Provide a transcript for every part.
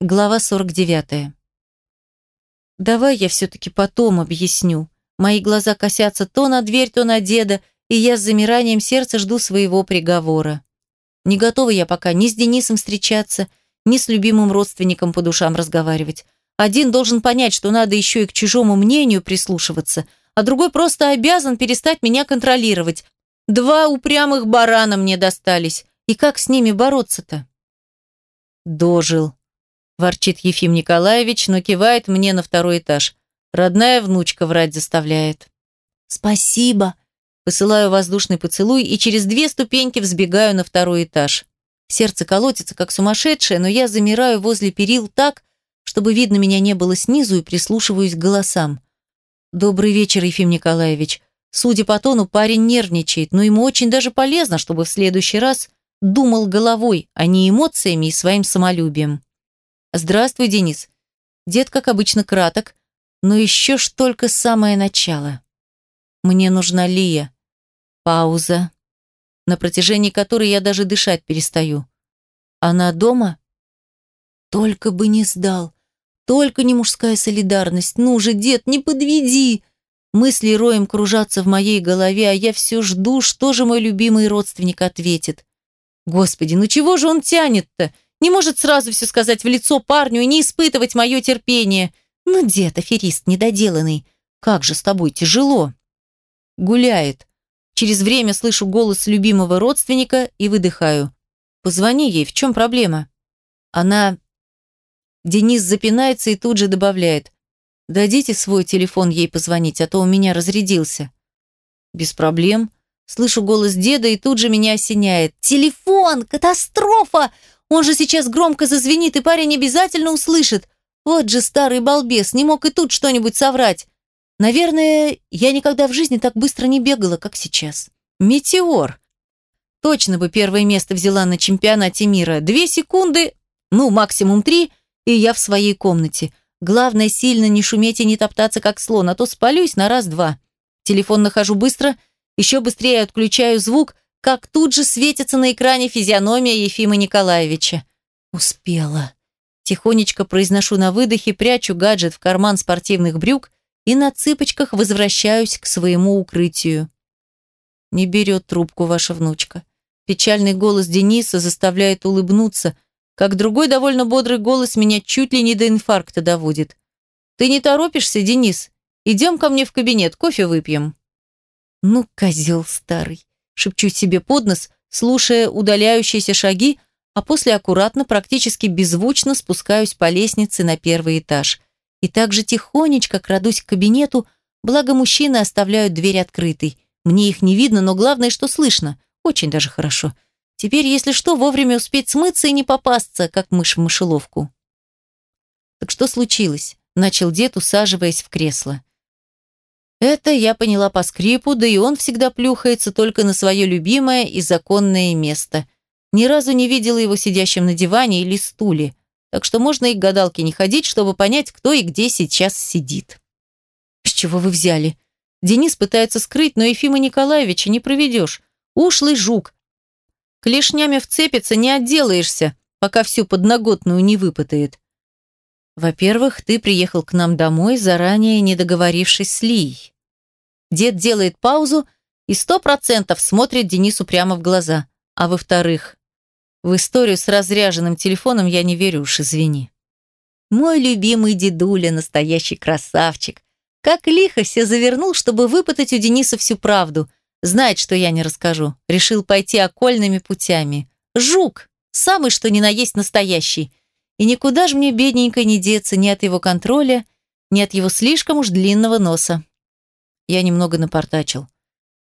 Глава 49. Давай я все-таки потом объясню. Мои глаза косятся то на дверь, то на деда, и я с замиранием сердца жду своего приговора. Не готова я пока ни с Денисом встречаться, ни с любимым родственником по душам разговаривать. Один должен понять, что надо еще и к чужому мнению прислушиваться, а другой просто обязан перестать меня контролировать. Два упрямых барана мне достались. И как с ними бороться-то? Дожил. Ворчит Ефим Николаевич, но кивает мне на второй этаж. Родная внучка врать заставляет. Спасибо. Посылаю воздушный поцелуй и через две ступеньки взбегаю на второй этаж. Сердце колотится, как сумасшедшее, но я замираю возле перил так, чтобы видно меня не было снизу и прислушиваюсь к голосам. «Добрый вечер, Ефим Николаевич. Судя по тону, парень нервничает, но ему очень даже полезно, чтобы в следующий раз думал головой, а не эмоциями и своим самолюбием. «Здравствуй, Денис». Дед, как обычно, краток, но еще ж только самое начало. «Мне нужна Лия». Пауза, на протяжении которой я даже дышать перестаю. «Она дома?» «Только бы не сдал. Только не мужская солидарность. Ну же, дед, не подведи!» Мысли роем кружатся в моей голове, а я все жду, что же мой любимый родственник ответит. Господи, ну чего же он тянет-то? Не может сразу все сказать в лицо парню и не испытывать мое терпение. Ну, дед, аферист недоделанный, как же с тобой тяжело. Гуляет. Через время слышу голос любимого родственника и выдыхаю. Позвони ей, в чем проблема? Она... Денис запинается и тут же добавляет. Дадите свой телефон ей позвонить, а то у меня разрядился. Без проблем. Слышу голос деда и тут же меня осеняет. Телефон! Катастрофа! Он же сейчас громко зазвенит, и парень обязательно услышит. Вот же старый балбес, не мог и тут что-нибудь соврать. Наверное, я никогда в жизни так быстро не бегала, как сейчас. Метеор. Точно бы первое место взяла на чемпионате мира. Две секунды, ну, максимум три, и я в своей комнате. Главное, сильно не шуметь и не топтаться, как слон, а то спалюсь на раз-два. Телефон нахожу быстро, еще быстрее отключаю звук, как тут же светится на экране физиономия Ефима Николаевича. Успела. Тихонечко произношу на выдохе, прячу гаджет в карман спортивных брюк и на цыпочках возвращаюсь к своему укрытию. Не берет трубку ваша внучка. Печальный голос Дениса заставляет улыбнуться, как другой довольно бодрый голос меня чуть ли не до инфаркта доводит. «Ты не торопишься, Денис? Идем ко мне в кабинет, кофе выпьем». «Ну, козел старый», — шепчу себе под нос, слушая удаляющиеся шаги, а после аккуратно, практически беззвучно спускаюсь по лестнице на первый этаж. И также тихонечко крадусь к кабинету, благо мужчины оставляют дверь открытой. Мне их не видно, но главное, что слышно. Очень даже хорошо. Теперь, если что, вовремя успеть смыться и не попасться, как мышь в мышеловку. Так что случилось? Начал дед, усаживаясь в кресло. Это я поняла по скрипу, да и он всегда плюхается только на свое любимое и законное место. Ни разу не видела его сидящим на диване или стуле, так что можно и к гадалке не ходить, чтобы понять, кто и где сейчас сидит. С чего вы взяли? Денис пытается скрыть, но Ефима Николаевича не проведешь. Ушлый жук, Клешнями вцепиться не отделаешься, пока всю подноготную не выпытает. Во-первых, ты приехал к нам домой, заранее не договорившись с Лией. Дед делает паузу и сто процентов смотрит Денису прямо в глаза. А во-вторых, в историю с разряженным телефоном я не верю уж, извини. Мой любимый дедуля, настоящий красавчик. Как лихо все завернул, чтобы выпытать у Дениса всю правду – Знает, что я не расскажу. Решил пойти окольными путями. Жук! Самый что ни на есть настоящий. И никуда же мне, бедненько, не деться ни от его контроля, ни от его слишком уж длинного носа. Я немного напортачил.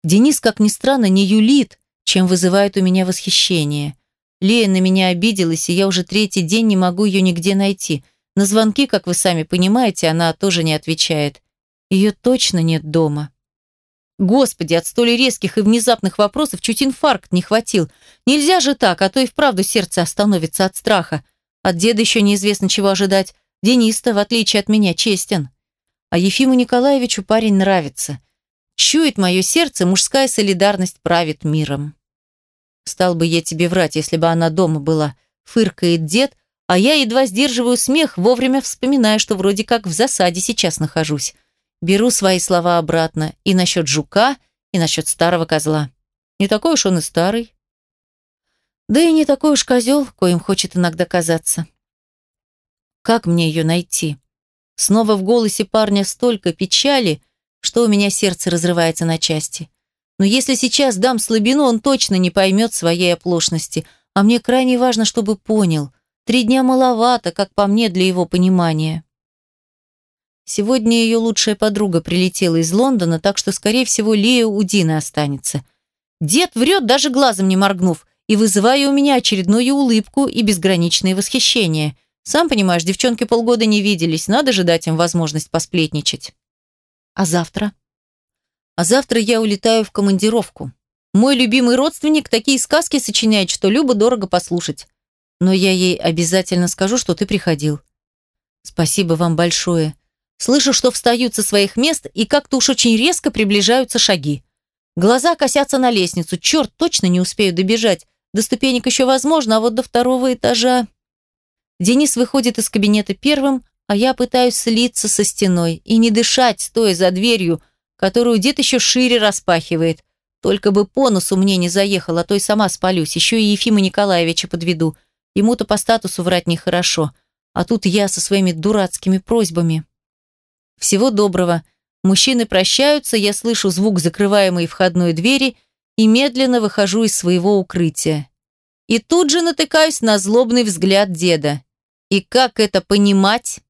Денис, как ни странно, не юлит, чем вызывает у меня восхищение. Лея на меня обиделась, и я уже третий день не могу ее нигде найти. На звонки, как вы сами понимаете, она тоже не отвечает. Ее точно нет дома. Господи, от столь резких и внезапных вопросов чуть инфаркт не хватил. Нельзя же так, а то и вправду сердце остановится от страха. От деда еще неизвестно чего ожидать. Денис-то, в отличие от меня, честен. А Ефиму Николаевичу парень нравится. Чует мое сердце, мужская солидарность правит миром. Стал бы я тебе врать, если бы она дома была. Фыркает дед, а я едва сдерживаю смех, вовремя вспоминая, что вроде как в засаде сейчас нахожусь. Беру свои слова обратно и насчет жука, и насчет старого козла. Не такой уж он и старый. Да и не такой уж козел, коим хочет иногда казаться. Как мне ее найти? Снова в голосе парня столько печали, что у меня сердце разрывается на части. Но если сейчас дам слабину, он точно не поймет своей оплошности, а мне крайне важно, чтобы понял. Три дня маловато, как по мне, для его понимания. Сегодня ее лучшая подруга прилетела из Лондона, так что, скорее всего, Лея у Дины останется. Дед врет, даже глазом не моргнув, и вызывая у меня очередную улыбку и безграничное восхищение. Сам понимаешь, девчонки полгода не виделись, надо же дать им возможность посплетничать. А завтра? А завтра я улетаю в командировку. Мой любимый родственник такие сказки сочиняет, что любо дорого послушать. Но я ей обязательно скажу, что ты приходил. Спасибо вам большое. Слышу, что встают со своих мест и как-то уж очень резко приближаются шаги. Глаза косятся на лестницу. Черт, точно не успею добежать. До ступенек еще возможно, а вот до второго этажа... Денис выходит из кабинета первым, а я пытаюсь слиться со стеной и не дышать, стоя за дверью, которую дед еще шире распахивает. Только бы по носу мне не заехал, а то и сама спалюсь. Еще и Ефима Николаевича подведу. Ему-то по статусу врать нехорошо. А тут я со своими дурацкими просьбами. Всего доброго. Мужчины прощаются, я слышу звук закрываемой входной двери и медленно выхожу из своего укрытия. И тут же натыкаюсь на злобный взгляд деда. И как это понимать?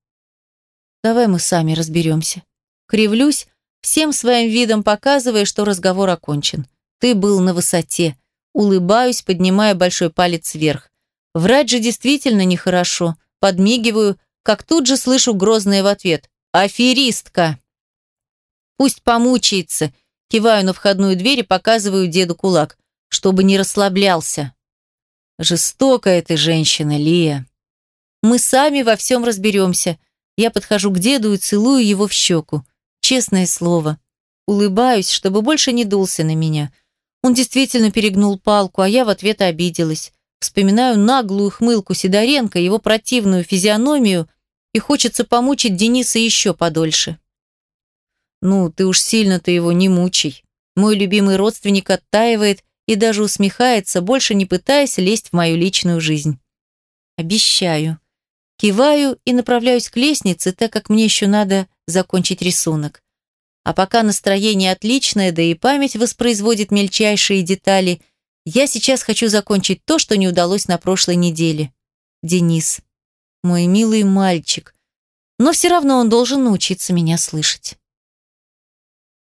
Давай мы сами разберемся. Кривлюсь, всем своим видом показывая, что разговор окончен. Ты был на высоте. Улыбаюсь, поднимая большой палец вверх. Врать же действительно нехорошо. Подмигиваю, как тут же слышу грозное в ответ. Аферистка. Пусть помучается. Киваю на входную дверь и показываю деду кулак, чтобы не расслаблялся. Жестокая ты женщина, Лия. Мы сами во всем разберемся. Я подхожу к деду и целую его в щеку. Честное слово. Улыбаюсь, чтобы больше не дулся на меня. Он действительно перегнул палку, а я в ответ обиделась. Вспоминаю наглую хмылку Сидоренко, его противную физиономию – и хочется помучить Дениса еще подольше. Ну, ты уж сильно-то его не мучай. Мой любимый родственник оттаивает и даже усмехается, больше не пытаясь лезть в мою личную жизнь. Обещаю. Киваю и направляюсь к лестнице, так как мне еще надо закончить рисунок. А пока настроение отличное, да и память воспроизводит мельчайшие детали, я сейчас хочу закончить то, что не удалось на прошлой неделе. Денис мой милый мальчик. Но все равно он должен научиться меня слышать.